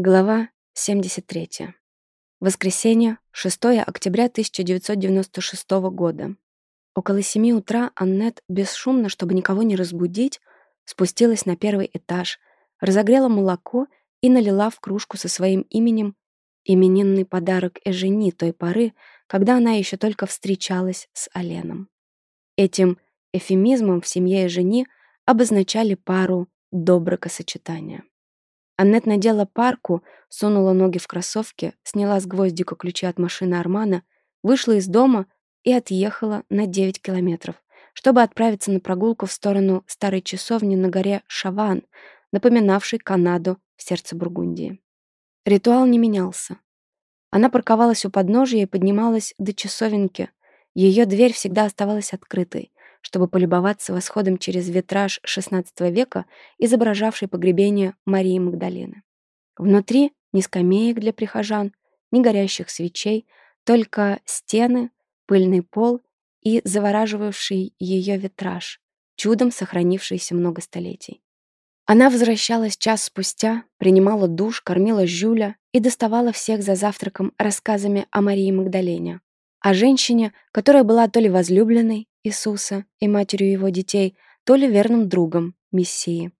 Глава 73. Воскресенье, 6 октября 1996 года. Около 7 утра Аннет, бесшумно, чтобы никого не разбудить, спустилась на первый этаж, разогрела молоко и налила в кружку со своим именем именинный подарок Эжени той поры, когда она еще только встречалась с Оленом. Этим эфемизмом в семье Эжени обозначали пару доброкосочетания. Аннет надела парку, сунула ноги в кроссовки, сняла с гвоздика ключи от машины Армана, вышла из дома и отъехала на 9 километров, чтобы отправиться на прогулку в сторону старой часовни на горе Шаван, напоминавшей Канаду в сердце Бургундии. Ритуал не менялся. Она парковалась у подножия и поднималась до часовенки. Ее дверь всегда оставалась открытой, чтобы полюбоваться восходом через витраж XVI века, изображавший погребение Марии Магдалины. Внутри ни скамеек для прихожан, ни горящих свечей, только стены, пыльный пол и завораживавший ее витраж, чудом сохранившийся много столетий. Она возвращалась час спустя, принимала душ, кормила Жюля и доставала всех за завтраком рассказами о Марии Магдалине о женщине, которая была то ли возлюбленной Иисуса и матерью его детей, то ли верным другом Мессии.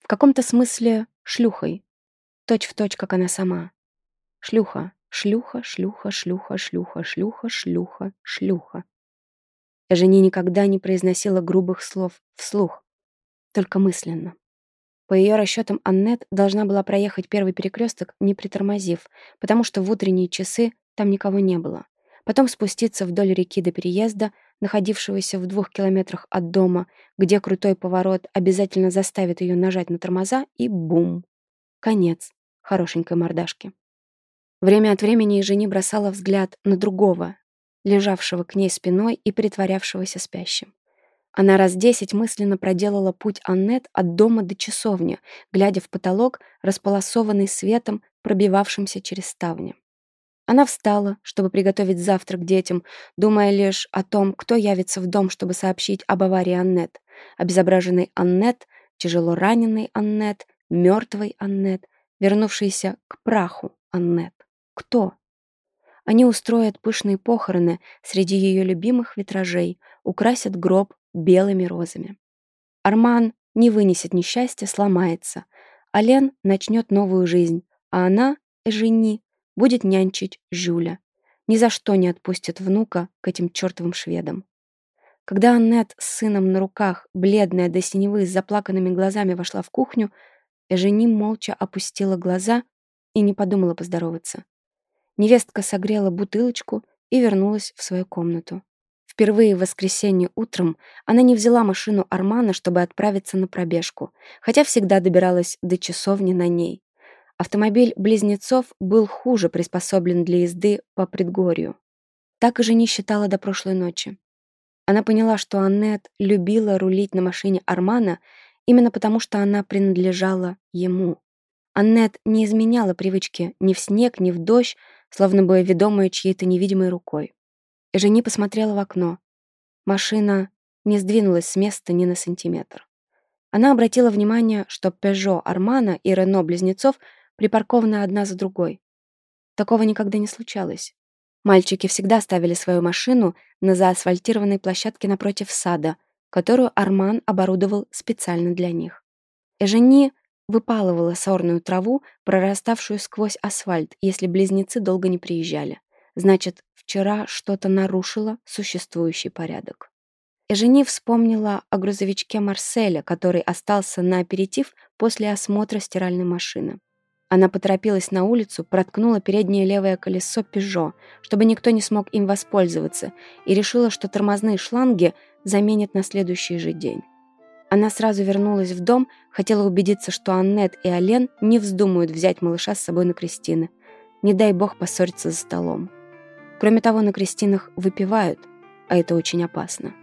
В каком-то смысле шлюхой, точь в точь, как она сама. Шлюха, шлюха, шлюха, шлюха, шлюха, шлюха, шлюха, шлюха. Жене никогда не произносила грубых слов вслух, только мысленно. По ее расчетам, Аннет должна была проехать первый перекресток, не притормозив, потому что в утренние часы там никого не было потом спуститься вдоль реки до переезда, находившегося в двух километрах от дома, где крутой поворот обязательно заставит ее нажать на тормоза, и бум! Конец хорошенькой мордашки. Время от времени Жени бросала взгляд на другого, лежавшего к ней спиной и притворявшегося спящим. Она раз десять мысленно проделала путь Аннет от дома до часовни, глядя в потолок, располосованный светом, пробивавшимся через ставни. Она встала, чтобы приготовить завтрак детям, думая лишь о том, кто явится в дом, чтобы сообщить об аварии Аннет. Обезображенной Аннет, тяжело раненой Аннет, мертвой Аннет, вернувшейся к праху Аннет. Кто? Они устроят пышные похороны среди ее любимых витражей, украсят гроб белыми розами. Арман не вынесет несчастья, сломается. Ален начнет новую жизнь, а она, Эжени, Будет нянчить Жюля. Ни за что не отпустит внука к этим чертовым шведам. Когда Аннет с сыном на руках, бледная до синевы, с заплаканными глазами вошла в кухню, Эжени молча опустила глаза и не подумала поздороваться. Невестка согрела бутылочку и вернулась в свою комнату. Впервые в воскресенье утром она не взяла машину Армана, чтобы отправиться на пробежку, хотя всегда добиралась до часовни на ней. Автомобиль близнецов был хуже приспособлен для езды по предгорью. Так и же не считала до прошлой ночи. Она поняла, что Аннет любила рулить на машине Армана именно потому, что она принадлежала ему. Аннет не изменяла привычки ни в снег, ни в дождь, словно бы ведомая чьей-то невидимой рукой. И Жени посмотрела в окно. Машина не сдвинулась с места ни на сантиметр. Она обратила внимание, что «Пежо» Армана и «Рено» Близнецов — припаркованы одна за другой. Такого никогда не случалось. Мальчики всегда ставили свою машину на заасфальтированной площадке напротив сада, которую Арман оборудовал специально для них. Эжени выпалывала сорную траву, прораставшую сквозь асфальт, если близнецы долго не приезжали. Значит, вчера что-то нарушило существующий порядок. Эжени вспомнила о грузовичке Марселя, который остался на аперитив после осмотра стиральной машины. Она поторопилась на улицу, проткнула переднее левое колесо «Пежо», чтобы никто не смог им воспользоваться, и решила, что тормозные шланги заменят на следующий же день. Она сразу вернулась в дом, хотела убедиться, что Аннет и Ален не вздумают взять малыша с собой на Кристины. Не дай бог поссориться за столом. Кроме того, на Кристинах выпивают, а это очень опасно.